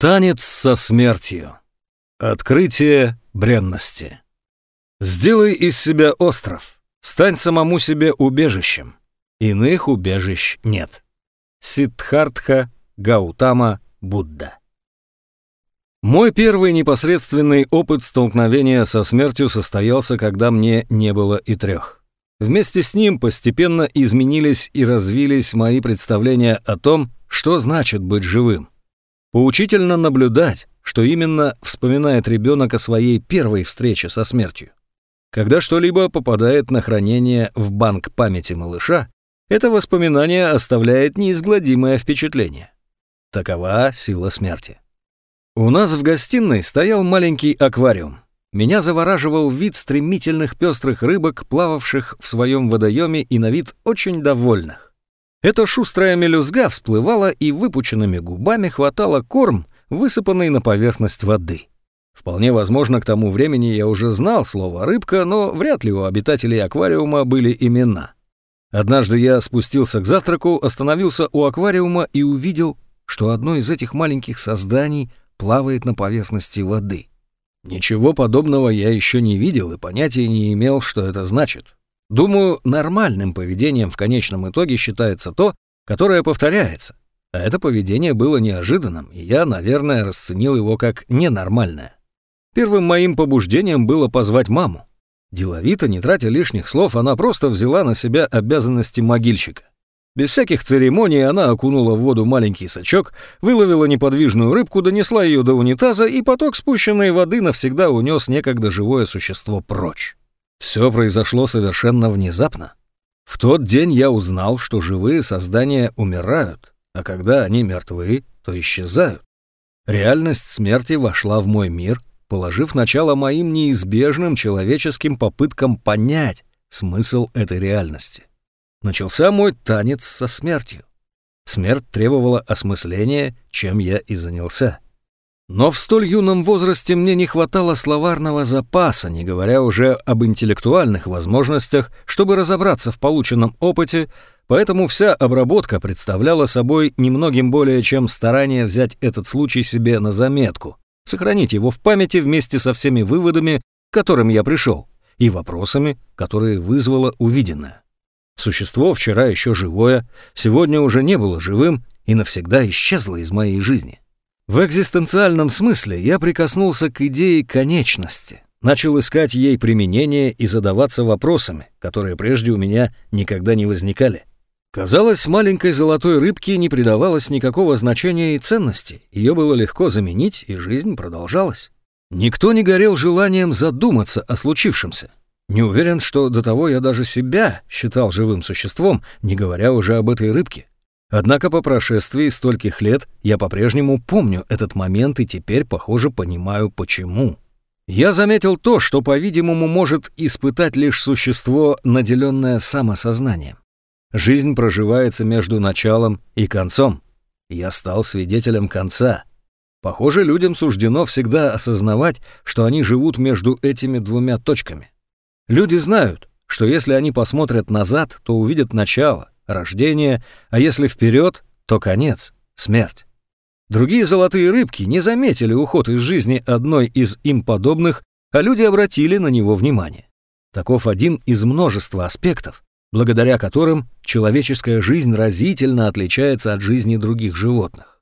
Танец со смертью. Открытие бренности. Сделай из себя остров. Стань самому себе убежищем. Иных убежищ нет. Сиддхартха Гаутама Будда. Мой первый непосредственный опыт столкновения со смертью состоялся, когда мне не было и трех. Вместе с ним постепенно изменились и развились мои представления о том, что значит быть живым. Поучительно наблюдать, что именно вспоминает ребенок о своей первой встрече со смертью. Когда что-либо попадает на хранение в банк памяти малыша, это воспоминание оставляет неизгладимое впечатление. Такова сила смерти. У нас в гостиной стоял маленький аквариум. Меня завораживал вид стремительных пестрых рыбок, плававших в своем водоеме и на вид очень довольных. Эта шустрая мелюзга всплывала и выпученными губами хватала корм, высыпанный на поверхность воды. Вполне возможно, к тому времени я уже знал слово «рыбка», но вряд ли у обитателей аквариума были имена. Однажды я спустился к завтраку, остановился у аквариума и увидел, что одно из этих маленьких созданий плавает на поверхности воды. Ничего подобного я еще не видел и понятия не имел, что это значит. Думаю, нормальным поведением в конечном итоге считается то, которое повторяется. А это поведение было неожиданным, и я, наверное, расценил его как ненормальное. Первым моим побуждением было позвать маму. Деловито, не тратя лишних слов, она просто взяла на себя обязанности могильщика. Без всяких церемоний она окунула в воду маленький сачок, выловила неподвижную рыбку, донесла ее до унитаза, и поток спущенной воды навсегда унес некогда живое существо прочь. Все произошло совершенно внезапно. В тот день я узнал, что живые создания умирают, а когда они мертвы, то исчезают. Реальность смерти вошла в мой мир, положив начало моим неизбежным человеческим попыткам понять смысл этой реальности. Начался мой танец со смертью. Смерть требовала осмысления, чем я и занялся. Но в столь юном возрасте мне не хватало словарного запаса, не говоря уже об интеллектуальных возможностях, чтобы разобраться в полученном опыте, поэтому вся обработка представляла собой немногим более чем старание взять этот случай себе на заметку, сохранить его в памяти вместе со всеми выводами, к которым я пришел, и вопросами, которые вызвало увиденное. Существо, вчера еще живое, сегодня уже не было живым и навсегда исчезло из моей жизни. В экзистенциальном смысле я прикоснулся к идее конечности, начал искать ей применение и задаваться вопросами, которые прежде у меня никогда не возникали. Казалось, маленькой золотой рыбке не придавалось никакого значения и ценности, ее было легко заменить, и жизнь продолжалась. Никто не горел желанием задуматься о случившемся. Не уверен, что до того я даже себя считал живым существом, не говоря уже об этой рыбке. Однако по прошествии стольких лет я по-прежнему помню этот момент и теперь, похоже, понимаю, почему. Я заметил то, что, по-видимому, может испытать лишь существо, наделенное самосознанием. Жизнь проживается между началом и концом. Я стал свидетелем конца. Похоже, людям суждено всегда осознавать, что они живут между этими двумя точками. Люди знают, что если они посмотрят назад, то увидят начало, рождение, а если вперед, то конец, смерть. Другие золотые рыбки не заметили уход из жизни одной из им подобных, а люди обратили на него внимание. Таков один из множества аспектов, благодаря которым человеческая жизнь разительно отличается от жизни других животных.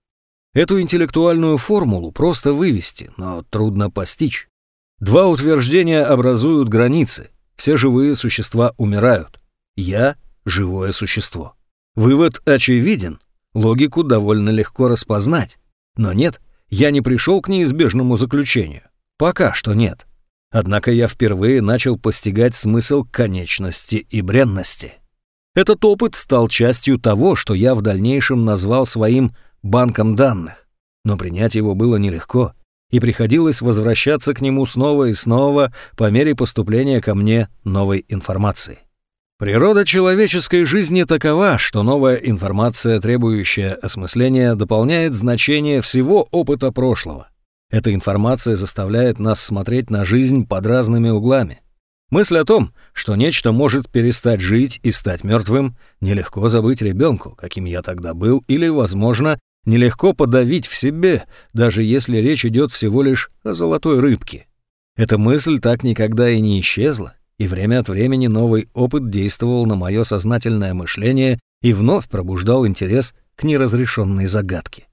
Эту интеллектуальную формулу просто вывести, но трудно постичь. Два утверждения образуют границы. Все живые существа умирают. Я живое существо. Вывод очевиден, логику довольно легко распознать. Но нет, я не пришел к неизбежному заключению. Пока что нет. Однако я впервые начал постигать смысл конечности и бренности. Этот опыт стал частью того, что я в дальнейшем назвал своим банком данных. Но принять его было нелегко, и приходилось возвращаться к нему снова и снова по мере поступления ко мне новой информации. Природа человеческой жизни такова, что новая информация, требующая осмысления, дополняет значение всего опыта прошлого. Эта информация заставляет нас смотреть на жизнь под разными углами. Мысль о том, что нечто может перестать жить и стать мертвым, нелегко забыть ребенку, каким я тогда был, или, возможно, нелегко подавить в себе, даже если речь идет всего лишь о золотой рыбке. Эта мысль так никогда и не исчезла, и время от времени новый опыт действовал на мое сознательное мышление и вновь пробуждал интерес к неразрешенной загадке.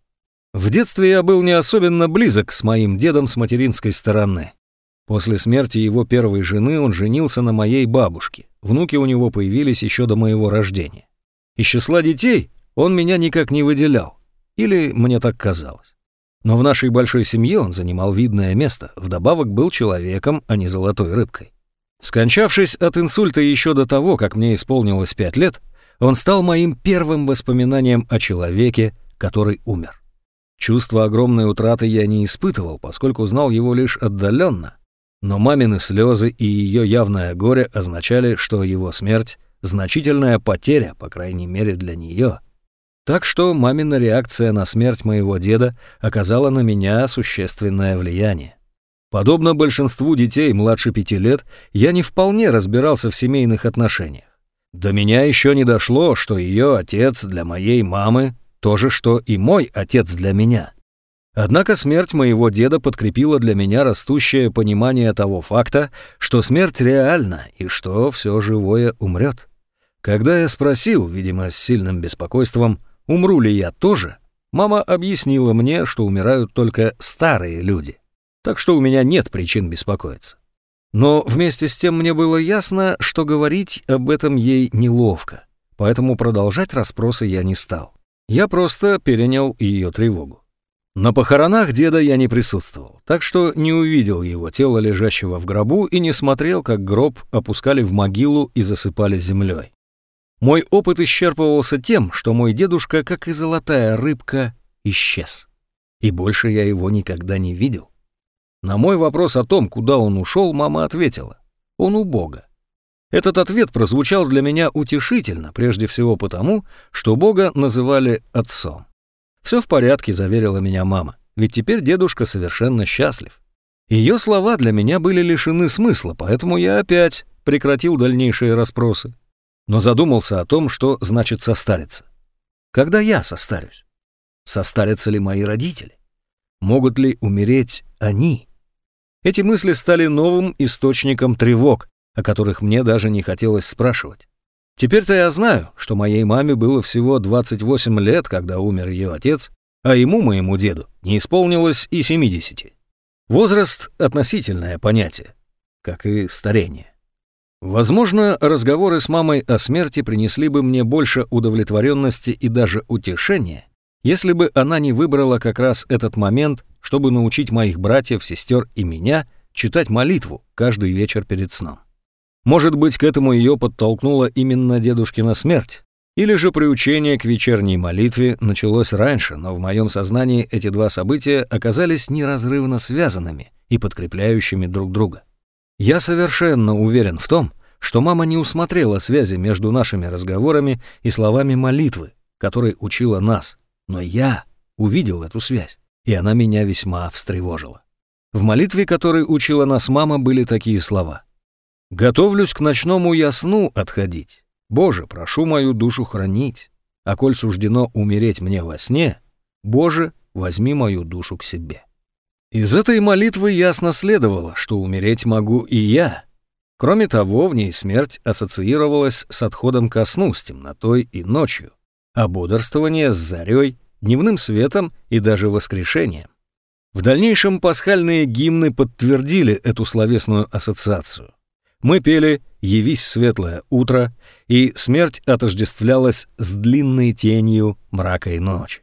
В детстве я был не особенно близок с моим дедом с материнской стороны. После смерти его первой жены он женился на моей бабушке. Внуки у него появились еще до моего рождения. Из числа детей он меня никак не выделял. Или мне так казалось. Но в нашей большой семье он занимал видное место, вдобавок был человеком, а не золотой рыбкой. Скончавшись от инсульта еще до того, как мне исполнилось пять лет, он стал моим первым воспоминанием о человеке, который умер. Чувство огромной утраты я не испытывал, поскольку знал его лишь отдаленно, но мамины слезы и ее явное горе означали, что его смерть — значительная потеря, по крайней мере для нее. Так что мамина реакция на смерть моего деда оказала на меня существенное влияние. Подобно большинству детей младше пяти лет, я не вполне разбирался в семейных отношениях. До меня еще не дошло, что ее отец для моей мамы то же, что и мой отец для меня. Однако смерть моего деда подкрепила для меня растущее понимание того факта, что смерть реальна и что все живое умрет. Когда я спросил, видимо, с сильным беспокойством, умру ли я тоже, мама объяснила мне, что умирают только старые люди. Так что у меня нет причин беспокоиться. Но вместе с тем мне было ясно, что говорить об этом ей неловко, поэтому продолжать расспросы я не стал. Я просто перенял ее тревогу. На похоронах деда я не присутствовал, так что не увидел его тело, лежащего в гробу, и не смотрел, как гроб опускали в могилу и засыпали землей. Мой опыт исчерпывался тем, что мой дедушка, как и золотая рыбка, исчез. И больше я его никогда не видел. На мой вопрос о том, куда он ушел, мама ответила. Он у Бога. Этот ответ прозвучал для меня утешительно, прежде всего потому, что Бога называли отцом. «Все в порядке», — заверила меня мама, «ведь теперь дедушка совершенно счастлив». Ее слова для меня были лишены смысла, поэтому я опять прекратил дальнейшие расспросы. Но задумался о том, что значит состариться. Когда я состарюсь? Состарятся ли мои родители? Могут ли умереть они? Эти мысли стали новым источником тревог, о которых мне даже не хотелось спрашивать. Теперь-то я знаю, что моей маме было всего 28 лет, когда умер ее отец, а ему, моему деду, не исполнилось и 70. Возраст — относительное понятие, как и старение. Возможно, разговоры с мамой о смерти принесли бы мне больше удовлетворенности и даже утешения, если бы она не выбрала как раз этот момент, чтобы научить моих братьев, сестер и меня читать молитву каждый вечер перед сном. Может быть, к этому ее подтолкнула именно дедушкина смерть? Или же приучение к вечерней молитве началось раньше, но в моем сознании эти два события оказались неразрывно связанными и подкрепляющими друг друга. Я совершенно уверен в том, что мама не усмотрела связи между нашими разговорами и словами молитвы, которой учила нас, но я увидел эту связь, и она меня весьма встревожила. В молитве, которой учила нас мама, были такие слова. Готовлюсь к ночному ясну отходить. Боже, прошу мою душу хранить. А коль суждено умереть мне во сне, Боже, возьми мою душу к себе. Из этой молитвы ясно следовало, что умереть могу и я. Кроме того, в ней смерть ассоциировалась с отходом ко сну, с темнотой и ночью, а бодрствование с зарей, дневным светом и даже воскрешением. В дальнейшем пасхальные гимны подтвердили эту словесную ассоциацию. Мы пели «Явись светлое утро», и смерть отождествлялась с длинной тенью мрака и ночи.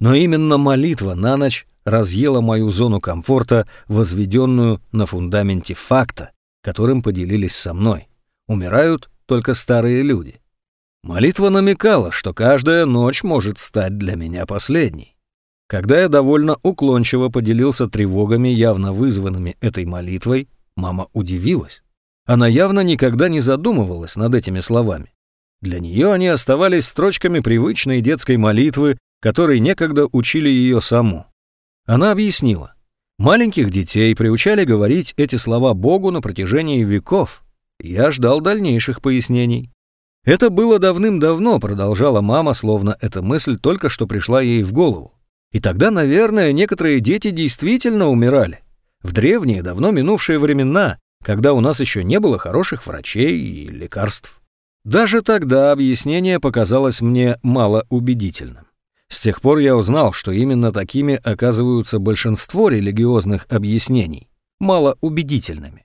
Но именно молитва на ночь разъела мою зону комфорта, возведенную на фундаменте факта, которым поделились со мной. Умирают только старые люди. Молитва намекала, что каждая ночь может стать для меня последней. Когда я довольно уклончиво поделился тревогами, явно вызванными этой молитвой, мама удивилась. Она явно никогда не задумывалась над этими словами. Для нее они оставались строчками привычной детской молитвы, которой некогда учили ее саму. Она объяснила. Маленьких детей приучали говорить эти слова Богу на протяжении веков. Я ждал дальнейших пояснений. Это было давным-давно, продолжала мама, словно эта мысль только что пришла ей в голову. И тогда, наверное, некоторые дети действительно умирали. В древние, давно минувшие времена, когда у нас еще не было хороших врачей и лекарств. Даже тогда объяснение показалось мне малоубедительным. С тех пор я узнал, что именно такими оказываются большинство религиозных объяснений, малоубедительными.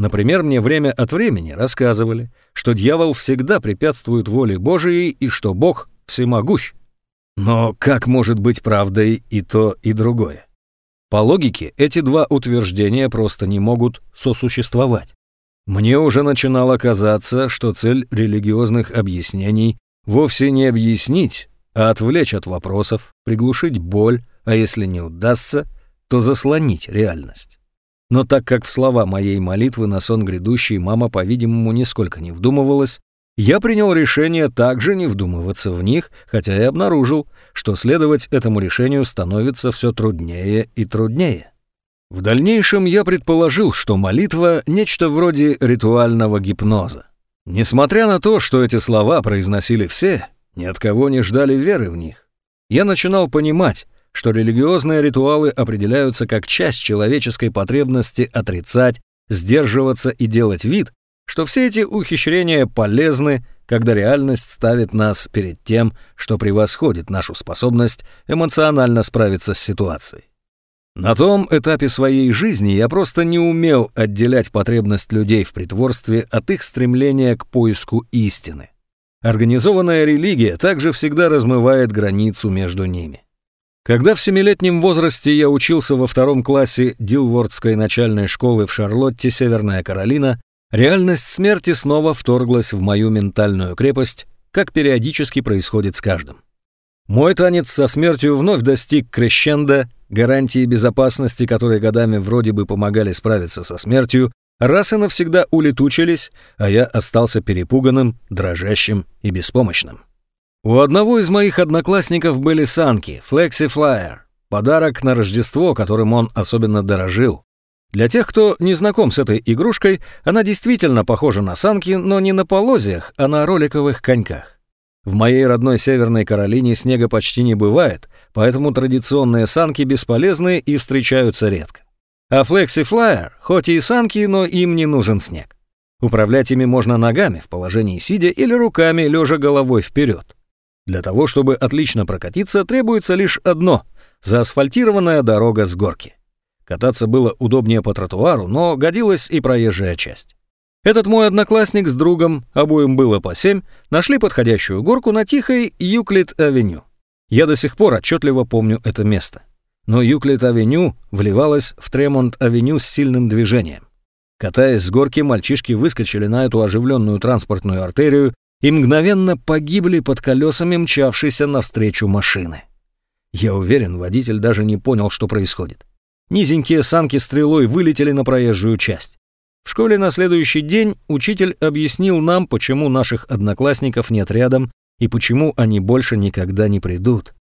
Например, мне время от времени рассказывали, что дьявол всегда препятствует воле Божией и что Бог всемогущ. Но как может быть правдой и то, и другое? По логике, эти два утверждения просто не могут сосуществовать. Мне уже начинало казаться, что цель религиозных объяснений вовсе не объяснить, а отвлечь от вопросов, приглушить боль, а если не удастся, то заслонить реальность. Но так как в слова моей молитвы на сон грядущий мама, по-видимому, нисколько не вдумывалась, я принял решение также не вдумываться в них, хотя и обнаружил, что следовать этому решению становится все труднее и труднее. В дальнейшем я предположил, что молитва — нечто вроде ритуального гипноза. Несмотря на то, что эти слова произносили все, ни от кого не ждали веры в них. Я начинал понимать, что религиозные ритуалы определяются как часть человеческой потребности отрицать, сдерживаться и делать вид, что все эти ухищрения полезны, когда реальность ставит нас перед тем, что превосходит нашу способность эмоционально справиться с ситуацией. На том этапе своей жизни я просто не умел отделять потребность людей в притворстве от их стремления к поиску истины. Организованная религия также всегда размывает границу между ними. Когда в семилетнем возрасте я учился во втором классе Дилвордской начальной школы в Шарлотте, Северная Каролина, реальность смерти снова вторглась в мою ментальную крепость, как периодически происходит с каждым. Мой танец со смертью вновь достиг крещенда, гарантии безопасности, которые годами вроде бы помогали справиться со смертью, раз и навсегда улетучились, а я остался перепуганным, дрожащим и беспомощным. У одного из моих одноклассников были санки, Flexi Flyer, подарок на Рождество, которым он особенно дорожил. Для тех, кто не знаком с этой игрушкой, она действительно похожа на санки, но не на полозьях, а на роликовых коньках. В моей родной Северной Каролине снега почти не бывает, поэтому традиционные санки бесполезны и встречаются редко. А Flexi Flyer, хоть и санки, но им не нужен снег. Управлять ими можно ногами в положении сидя или руками, лежа головой вперед. Для того, чтобы отлично прокатиться, требуется лишь одно – заасфальтированная дорога с горки. Кататься было удобнее по тротуару, но годилась и проезжая часть. Этот мой одноклассник с другом, обоим было по семь, нашли подходящую горку на тихой Юклит-авеню. Я до сих пор отчетливо помню это место. Но Юклит-авеню вливалась в Тремонт-авеню с сильным движением. Катаясь с горки, мальчишки выскочили на эту оживленную транспортную артерию и мгновенно погибли под колесами мчавшейся навстречу машины. Я уверен, водитель даже не понял, что происходит. Низенькие санки стрелой вылетели на проезжую часть. В школе на следующий день учитель объяснил нам, почему наших одноклассников нет рядом и почему они больше никогда не придут.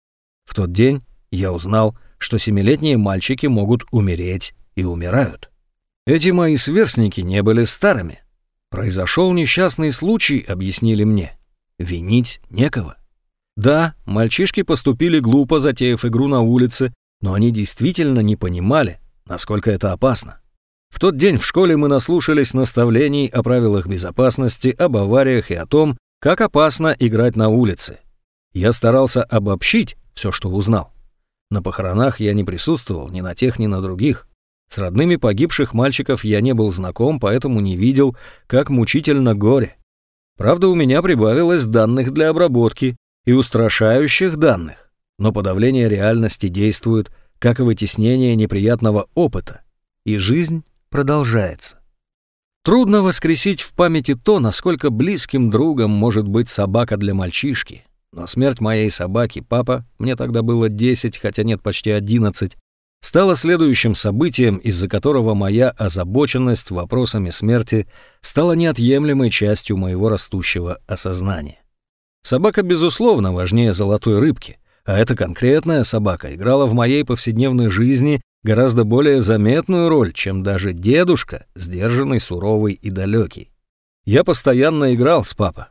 В тот день я узнал, что семилетние мальчики могут умереть и умирают. Эти мои сверстники не были старыми. Произошел несчастный случай, объяснили мне. Винить некого. Да, мальчишки поступили глупо, затеяв игру на улице, но они действительно не понимали, насколько это опасно. В тот день в школе мы наслушались наставлений о правилах безопасности, об авариях и о том, как опасно играть на улице. Я старался обобщить все, что узнал. На похоронах я не присутствовал ни на тех, ни на других. С родными погибших мальчиков я не был знаком, поэтому не видел, как мучительно горе. Правда, у меня прибавилось данных для обработки и устрашающих данных, но подавление реальности действует, как и вытеснение неприятного опыта, и жизнь продолжается. Трудно воскресить в памяти то, насколько близким другом может быть собака для мальчишки. Но смерть моей собаки, папа, мне тогда было 10, хотя нет, почти 11, стало следующим событием, из-за которого моя озабоченность вопросами смерти стала неотъемлемой частью моего растущего осознания. Собака, безусловно, важнее золотой рыбки, а эта конкретная собака играла в моей повседневной жизни гораздо более заметную роль, чем даже дедушка, сдержанный, суровый и далекий. Я постоянно играл с папой.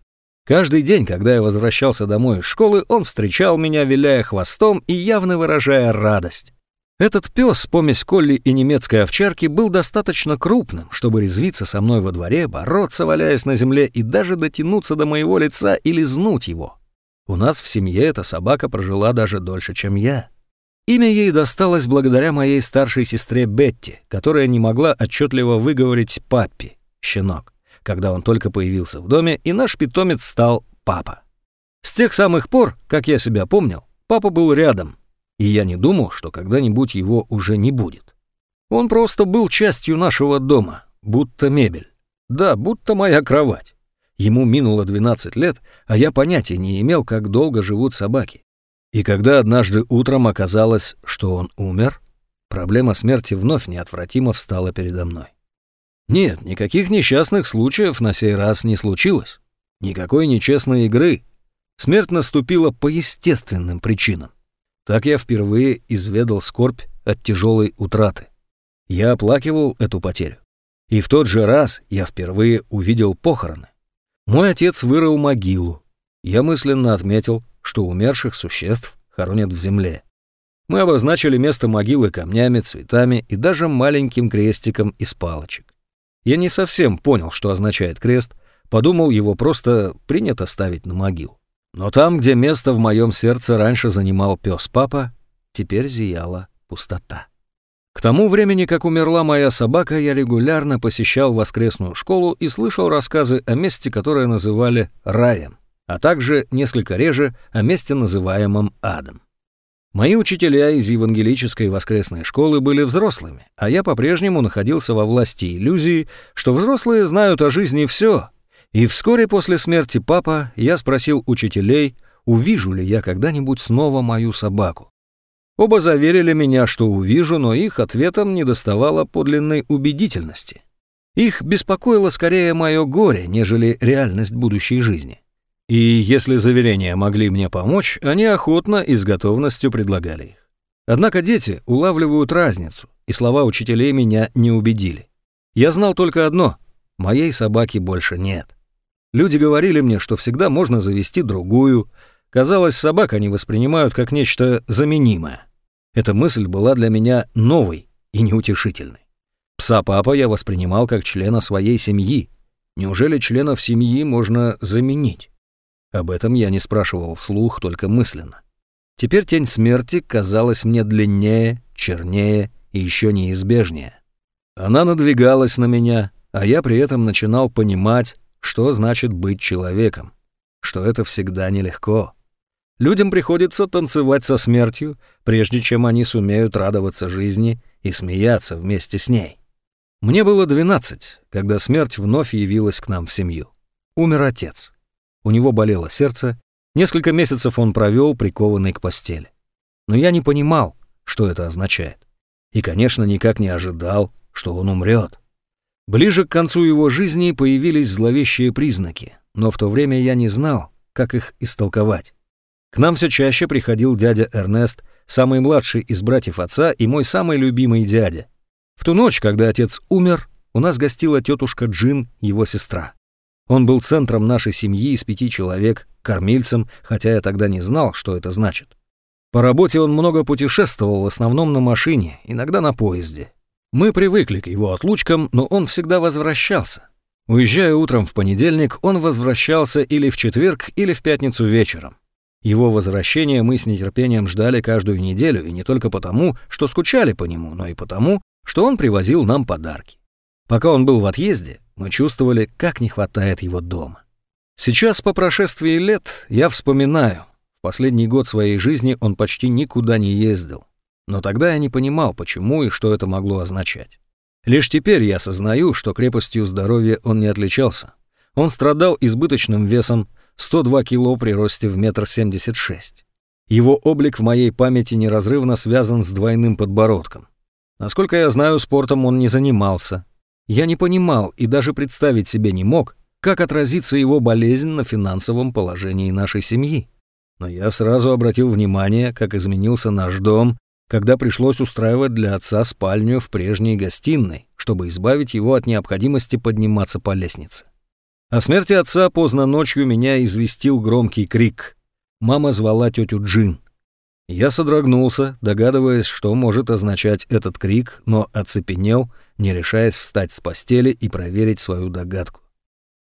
Каждый день, когда я возвращался домой из школы, он встречал меня, виляя хвостом и явно выражая радость. Этот пес, помесь колли и немецкой овчарки, был достаточно крупным, чтобы резвиться со мной во дворе, бороться, валяясь на земле, и даже дотянуться до моего лица и лизнуть его. У нас в семье эта собака прожила даже дольше, чем я. Имя ей досталось благодаря моей старшей сестре Бетти, которая не могла отчетливо выговорить «паппи» — щенок когда он только появился в доме, и наш питомец стал папа. С тех самых пор, как я себя помнил, папа был рядом, и я не думал, что когда-нибудь его уже не будет. Он просто был частью нашего дома, будто мебель. Да, будто моя кровать. Ему минуло 12 лет, а я понятия не имел, как долго живут собаки. И когда однажды утром оказалось, что он умер, проблема смерти вновь неотвратимо встала передо мной. Нет, никаких несчастных случаев на сей раз не случилось. Никакой нечестной игры. Смерть наступила по естественным причинам. Так я впервые изведал скорбь от тяжелой утраты. Я оплакивал эту потерю. И в тот же раз я впервые увидел похороны. Мой отец вырыл могилу. Я мысленно отметил, что умерших существ хоронят в земле. Мы обозначили место могилы камнями, цветами и даже маленьким крестиком из палочек. Я не совсем понял, что означает крест, подумал, его просто принято ставить на могил. Но там, где место в моем сердце раньше занимал пес папа, теперь зияла пустота. К тому времени, как умерла моя собака, я регулярно посещал воскресную школу и слышал рассказы о месте, которое называли раем, а также несколько реже о месте, называемом адом. Мои учителя из евангелической воскресной школы были взрослыми, а я по-прежнему находился во власти иллюзии, что взрослые знают о жизни все. И вскоре после смерти папа я спросил учителей, увижу ли я когда-нибудь снова мою собаку. Оба заверили меня, что увижу, но их ответом не доставало подлинной убедительности. Их беспокоило скорее мое горе, нежели реальность будущей жизни. И если заверения могли мне помочь, они охотно и с готовностью предлагали их. Однако дети улавливают разницу, и слова учителей меня не убедили. Я знал только одно — моей собаки больше нет. Люди говорили мне, что всегда можно завести другую. Казалось, собак они воспринимают как нечто заменимое. Эта мысль была для меня новой и неутешительной. Пса папа я воспринимал как члена своей семьи. Неужели членов семьи можно заменить? Об этом я не спрашивал вслух, только мысленно. Теперь тень смерти казалась мне длиннее, чернее и еще неизбежнее. Она надвигалась на меня, а я при этом начинал понимать, что значит быть человеком, что это всегда нелегко. Людям приходится танцевать со смертью, прежде чем они сумеют радоваться жизни и смеяться вместе с ней. Мне было 12, когда смерть вновь явилась к нам в семью. Умер отец. У него болело сердце, несколько месяцев он провел прикованный к постели. Но я не понимал, что это означает. И, конечно, никак не ожидал, что он умрет. Ближе к концу его жизни появились зловещие признаки, но в то время я не знал, как их истолковать. К нам все чаще приходил дядя Эрнест, самый младший из братьев отца и мой самый любимый дядя. В ту ночь, когда отец умер, у нас гостила тетушка Джин, его сестра. Он был центром нашей семьи из пяти человек, кормильцем, хотя я тогда не знал, что это значит. По работе он много путешествовал, в основном на машине, иногда на поезде. Мы привыкли к его отлучкам, но он всегда возвращался. Уезжая утром в понедельник, он возвращался или в четверг, или в пятницу вечером. Его возвращение мы с нетерпением ждали каждую неделю, и не только потому, что скучали по нему, но и потому, что он привозил нам подарки. Пока он был в отъезде, мы чувствовали, как не хватает его дома. Сейчас, по прошествии лет, я вспоминаю, в последний год своей жизни он почти никуда не ездил. Но тогда я не понимал, почему и что это могло означать. Лишь теперь я осознаю, что крепостью здоровья он не отличался. Он страдал избыточным весом 102 кило при росте в метр семьдесят шесть. Его облик в моей памяти неразрывно связан с двойным подбородком. Насколько я знаю, спортом он не занимался, я не понимал и даже представить себе не мог, как отразится его болезнь на финансовом положении нашей семьи. Но я сразу обратил внимание, как изменился наш дом, когда пришлось устраивать для отца спальню в прежней гостиной, чтобы избавить его от необходимости подниматься по лестнице. О смерти отца поздно ночью меня известил громкий крик. Мама звала тетю Джин. Я содрогнулся, догадываясь, что может означать этот крик, но оцепенел, не решаясь встать с постели и проверить свою догадку.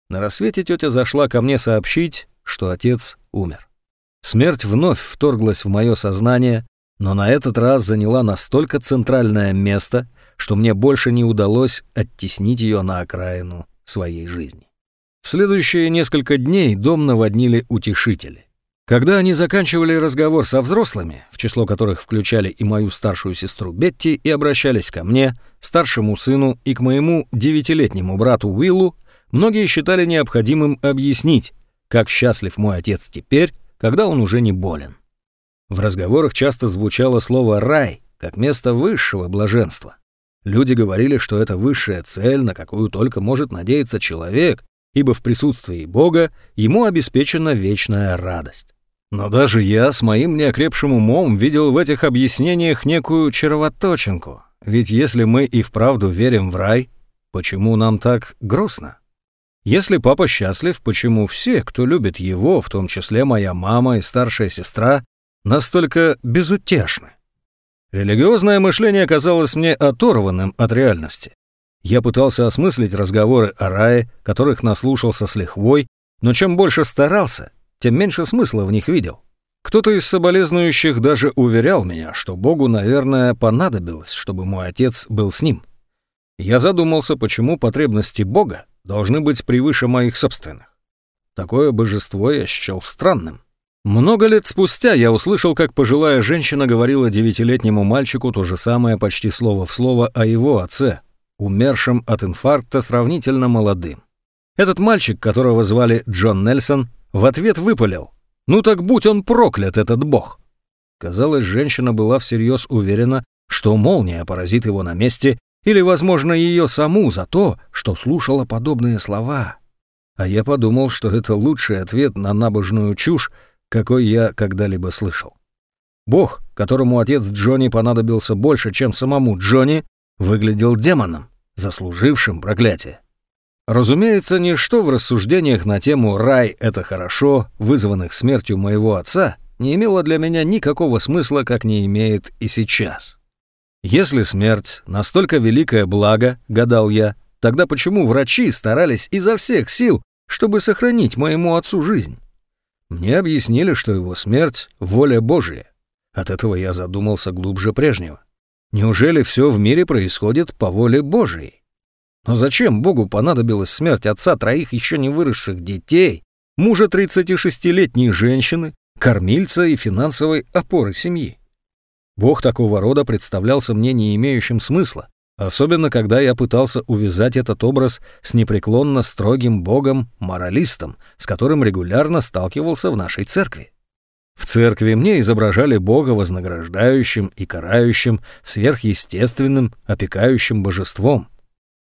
На рассвете тетя зашла ко мне сообщить, что отец умер. Смерть вновь вторглась в мое сознание, но на этот раз заняла настолько центральное место, что мне больше не удалось оттеснить ее на окраину своей жизни. В следующие несколько дней дом наводнили утешители. Когда они заканчивали разговор со взрослыми, в число которых включали и мою старшую сестру Бетти, и обращались ко мне, старшему сыну и к моему девятилетнему брату Уиллу, многие считали необходимым объяснить, как счастлив мой отец теперь, когда он уже не болен. В разговорах часто звучало слово «рай», как место высшего блаженства. Люди говорили, что это высшая цель, на какую только может надеяться человек, ибо в присутствии Бога ему обеспечена вечная радость. Но даже я с моим неокрепшим умом видел в этих объяснениях некую червоточинку, ведь если мы и вправду верим в рай, почему нам так грустно? Если папа счастлив, почему все, кто любит его, в том числе моя мама и старшая сестра, настолько безутешны? Религиозное мышление казалось мне оторванным от реальности. Я пытался осмыслить разговоры о рае, которых наслушался с лихвой, но чем больше старался, тем меньше смысла в них видел. Кто-то из соболезнующих даже уверял меня, что Богу, наверное, понадобилось, чтобы мой отец был с ним. Я задумался, почему потребности Бога должны быть превыше моих собственных. Такое божество я счел странным. Много лет спустя я услышал, как пожилая женщина говорила девятилетнему мальчику то же самое почти слово в слово о его отце, умершем от инфаркта сравнительно молодым. Этот мальчик, которого звали Джон Нельсон, в ответ выпалил «Ну так будь он проклят, этот бог!» Казалось, женщина была всерьез уверена, что молния поразит его на месте или, возможно, ее саму за то, что слушала подобные слова. А я подумал, что это лучший ответ на набожную чушь, какой я когда-либо слышал. Бог, которому отец Джонни понадобился больше, чем самому Джонни, выглядел демоном, заслужившим проклятие. Разумеется, ничто в рассуждениях на тему «рай — это хорошо», вызванных смертью моего отца, не имело для меня никакого смысла, как не имеет и сейчас. Если смерть — настолько великое благо, гадал я, тогда почему врачи старались изо всех сил, чтобы сохранить моему отцу жизнь? Мне объяснили, что его смерть — воля Божия. От этого я задумался глубже прежнего. Неужели все в мире происходит по воле Божией? Но зачем Богу понадобилась смерть отца троих еще не выросших детей, мужа 36-летней женщины, кормильца и финансовой опоры семьи? Бог такого рода представлялся мне не имеющим смысла, особенно когда я пытался увязать этот образ с непреклонно строгим Богом-моралистом, с которым регулярно сталкивался в нашей церкви. В церкви мне изображали Бога вознаграждающим и карающим, сверхъестественным, опекающим божеством.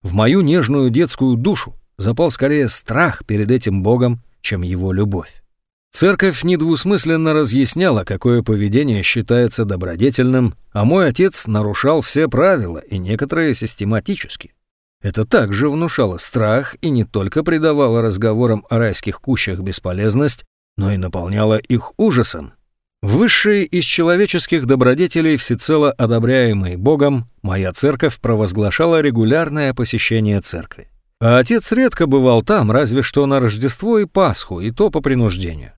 В мою нежную детскую душу запал скорее страх перед этим Богом, чем его любовь. Церковь недвусмысленно разъясняла, какое поведение считается добродетельным, а мой отец нарушал все правила и некоторые систематически. Это также внушало страх и не только придавало разговорам о райских кущах бесполезность, но и наполняла их ужасом. Высшие из человеческих добродетелей, всецело одобряемые Богом, моя церковь провозглашала регулярное посещение церкви. А отец редко бывал там, разве что на Рождество и Пасху, и то по принуждению.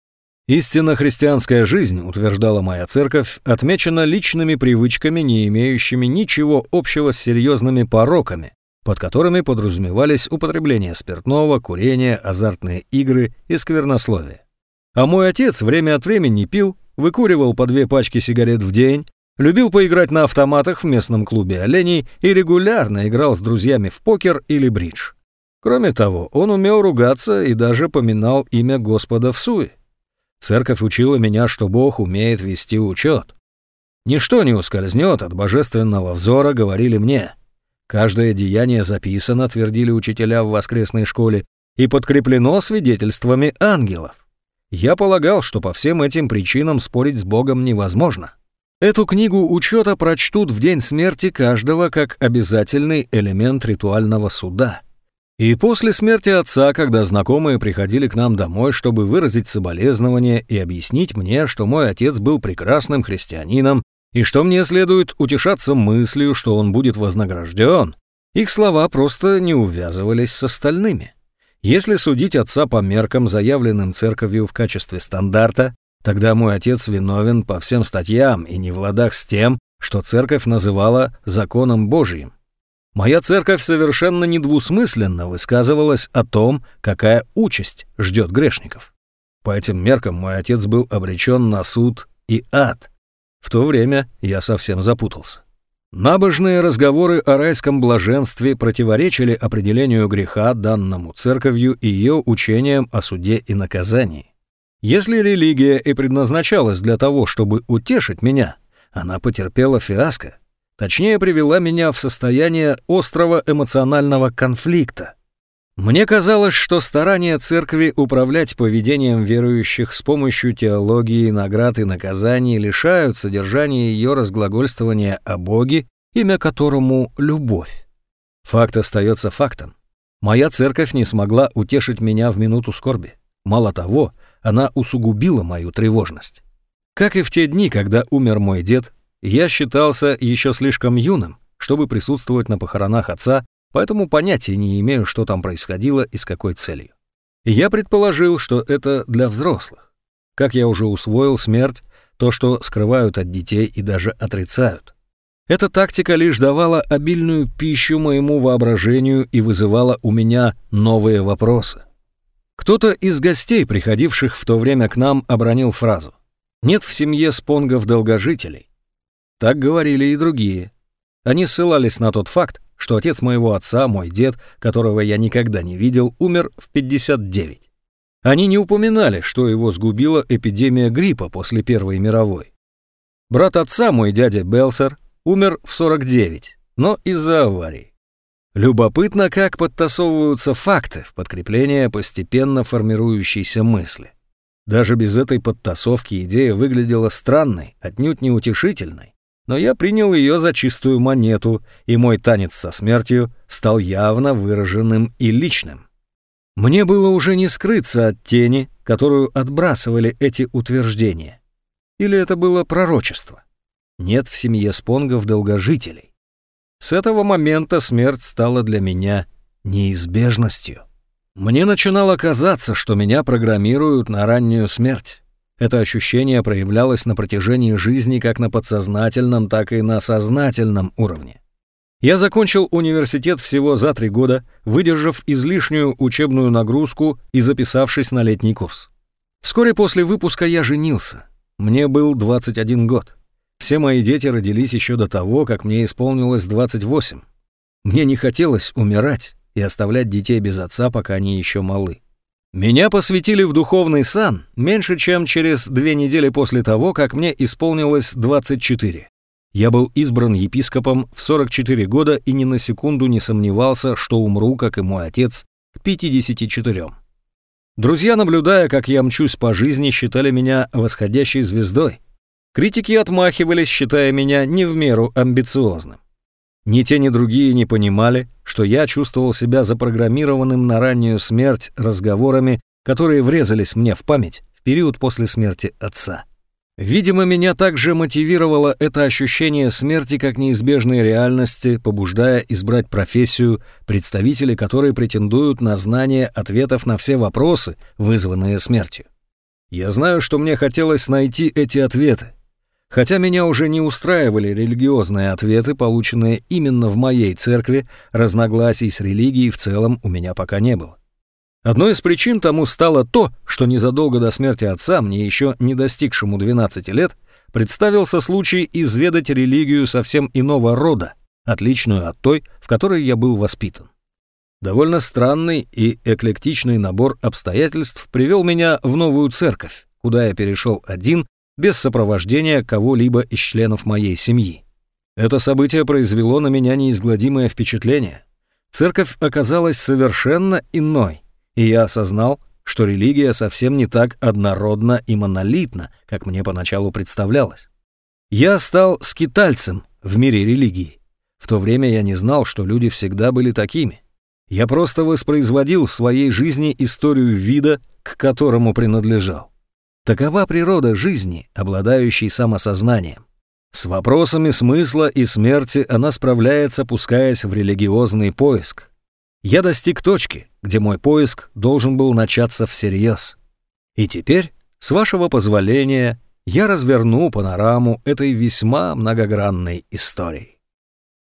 Истинно христианская жизнь, утверждала моя церковь, отмечена личными привычками, не имеющими ничего общего с серьезными пороками, под которыми подразумевались употребление спиртного, курение, азартные игры и сквернословие. А мой отец время от времени пил, выкуривал по две пачки сигарет в день, любил поиграть на автоматах в местном клубе оленей и регулярно играл с друзьями в покер или бридж. Кроме того, он умел ругаться и даже поминал имя Господа в суе. Церковь учила меня, что Бог умеет вести учет. Ничто не ускользнет от божественного взора, говорили мне. Каждое деяние записано, твердили учителя в воскресной школе, и подкреплено свидетельствами ангелов. Я полагал, что по всем этим причинам спорить с Богом невозможно. Эту книгу учета прочтут в день смерти каждого как обязательный элемент ритуального суда. И после смерти отца, когда знакомые приходили к нам домой, чтобы выразить соболезнования и объяснить мне, что мой отец был прекрасным христианином, и что мне следует утешаться мыслью, что он будет вознагражден, их слова просто не увязывались с остальными. Если судить отца по меркам, заявленным церковью в качестве стандарта, тогда мой отец виновен по всем статьям и не в ладах с тем, что церковь называла законом Божьим. Моя церковь совершенно недвусмысленно высказывалась о том, какая участь ждет грешников. По этим меркам мой отец был обречен на суд и ад. В то время я совсем запутался. Набожные разговоры о райском блаженстве противоречили определению греха, данному церковью и ее учениям о суде и наказании. Если религия и предназначалась для того, чтобы утешить меня, она потерпела фиаско. Точнее, привела меня в состояние острого эмоционального конфликта. Мне казалось, что старания церкви управлять поведением верующих с помощью теологии, наград и наказаний лишают содержания ее разглагольствования о Боге, имя которому — любовь. Факт остается фактом. Моя церковь не смогла утешить меня в минуту скорби. Мало того, она усугубила мою тревожность. Как и в те дни, когда умер мой дед, я считался еще слишком юным, чтобы присутствовать на похоронах отца, поэтому понятия не имею, что там происходило и с какой целью. Я предположил, что это для взрослых. Как я уже усвоил, смерть — то, что скрывают от детей и даже отрицают. Эта тактика лишь давала обильную пищу моему воображению и вызывала у меня новые вопросы. Кто-то из гостей, приходивших в то время к нам, обронил фразу нет в семье спонгов долгожителей. Так говорили и другие. Они ссылались на тот факт, что отец моего отца, мой дед, которого я никогда не видел, умер в 59. Они не упоминали, что его сгубила эпидемия гриппа после Первой мировой. Брат отца, мой дядя Белсер, умер в 49, но из-за аварии. Любопытно, как подтасовываются факты в подкрепление постепенно формирующейся мысли. Даже без этой подтасовки идея выглядела странной, отнюдь неутешительной, но я принял ее за чистую монету, и мой танец со смертью стал явно выраженным и личным. Мне было уже не скрыться от тени, которую отбрасывали эти утверждения. Или это было пророчество? Нет в семье спонгов долгожителей. С этого момента смерть стала для меня неизбежностью. Мне начинало казаться, что меня программируют на раннюю смерть. Это ощущение проявлялось на протяжении жизни как на подсознательном, так и на сознательном уровне. Я закончил университет всего за три года, выдержав излишнюю учебную нагрузку и записавшись на летний курс. Вскоре после выпуска я женился. Мне был 21 год. Все мои дети родились еще до того, как мне исполнилось 28. Мне не хотелось умирать и оставлять детей без отца, пока они еще малы. Меня посвятили в духовный сан меньше, чем через две недели после того, как мне исполнилось 24. Я был избран епископом в 44 года и ни на секунду не сомневался, что умру, как и мой отец, к 54. Друзья, наблюдая, как я мчусь по жизни, считали меня восходящей звездой. Критики отмахивались, считая меня не в меру амбициозным. Ни те, ни другие не понимали, что я чувствовал себя запрограммированным на раннюю смерть разговорами, которые врезались мне в память в период после смерти отца. Видимо, меня также мотивировало это ощущение смерти как неизбежной реальности, побуждая избрать профессию, представители которой претендуют на знание ответов на все вопросы, вызванные смертью. Я знаю, что мне хотелось найти эти ответы, Хотя меня уже не устраивали религиозные ответы, полученные именно в моей церкви, разногласий с религией в целом у меня пока не было. Одной из причин тому стало то, что незадолго до смерти отца, мне еще не достигшему 12 лет, представился случай изведать религию совсем иного рода, отличную от той, в которой я был воспитан. Довольно странный и эклектичный набор обстоятельств привел меня в новую церковь, куда я перешел один без сопровождения кого-либо из членов моей семьи. Это событие произвело на меня неизгладимое впечатление. Церковь оказалась совершенно иной, и я осознал, что религия совсем не так однородна и монолитна, как мне поначалу представлялось. Я стал скитальцем в мире религии. В то время я не знал, что люди всегда были такими. Я просто воспроизводил в своей жизни историю вида, к которому принадлежал. Такова природа жизни, обладающей самосознанием. С вопросами смысла и смерти она справляется, пускаясь в религиозный поиск. Я достиг точки, где мой поиск должен был начаться всерьез. И теперь, с вашего позволения, я разверну панораму этой весьма многогранной истории.